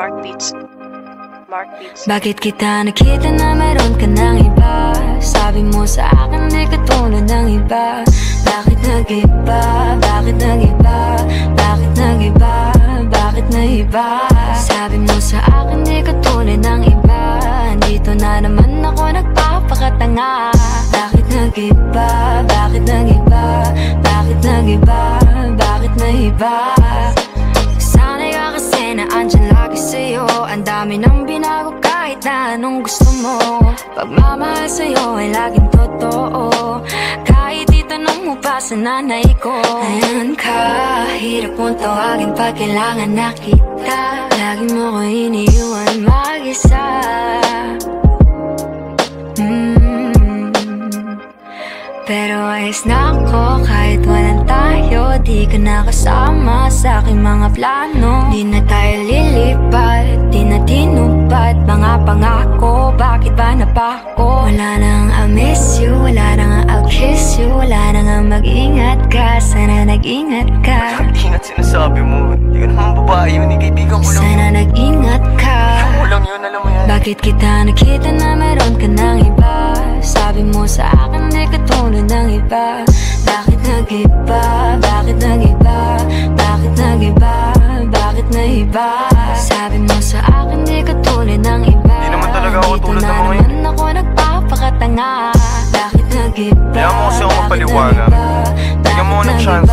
Beats. Mark Beats. Bakit kita nakita na meron ka ng iba? Sabi mo sa akin di ka tulad ng iba Bakit nag-iba? Bakit nag-iba? Bakit nag-iba? Bakit nag-iba? Sabi mo sa akin di ka tulad ng iba Dito na naman ako nagpapakatanga Bakit nag-iba? Bakit nag-iba? Bakit nag-iba? Bakit nag-iba? Na andyan lagi sa'yo. Ang dami nang binago kahit na anong gusto mo. Pagmamahal sa'yo ay laging totoo. Kahit itanong mo pa sa nanay ko. Ayan ka, hirap mong tawagin pag kailangan na kita. Lagi mo ko iniiwan Pero ayos na ako kahit walang tayo Di ka nakasama sa aking mga plano. Di na tayo lilipat, di na tinupad. Mga pangako, bakit ba napako? Wala nang I'll miss you, wala nang I'll kiss you. Wala nang mag-ingat ka, sana nag-ingat ka. Ingat sinasabi mo Hindi ka naman babae yun, kaibigan ko lang Sana nag-ingat ka. Ako lang yun, alam mo yan. Bakit kita nakita na meron ka ng iba Bakit nag-iba? Bakit nag-iba? Bakit nag-iba? Bakit nag-iba? Sabi mo sa akin di ka tulad ng iba Di naman talaga ako tulad ng mga naman ako nagpapakatanga Bakit nag-iba? Kaya mo kasi ako nag-iba? Bigyan mo ng chance?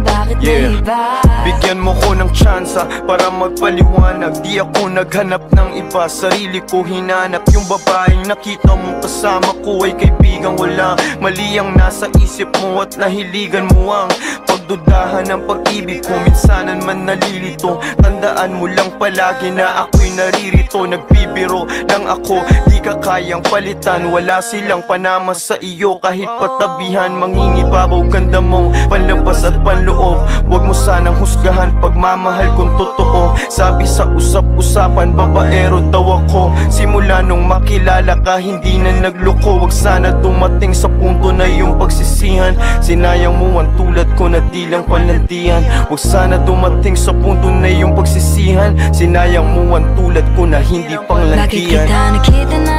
Bakit Yeah. Bigyan mo ko ng tsansa para magpaliwanag. Di ako naghanap ng iba, sarili ko hinanap. Yung babaeng nakita mong kasama ko ay kaibigan. Wala. Mali ang nasa isip mo at nahiligan mo ang Pagdudahan ng pag-ibig ko. Minsanan man nalilito Tandaan mo lang palagi na ako'y naririto. Nagbibiro lang ako, di ka kayang palitan. Wala silang panama sa iyo kahit patabihan. Mangingibabaw ganda mo, panlabas at panloob. Huwag mo sanang husgahan pagmamahal kung totoo. Sabi sa usap-usapan, babaero daw ako. Simula nung makilala ka, hindi na nagloko. Huwag sana dumating sa punto na yung pagsisihan. Sinayang mo ang tulad ko na di lang palandian. Huwag sana dumating sa punto na yung pagsisihan. Sinayang mo ang tulad ko na hindi pang Bakit kita nakita na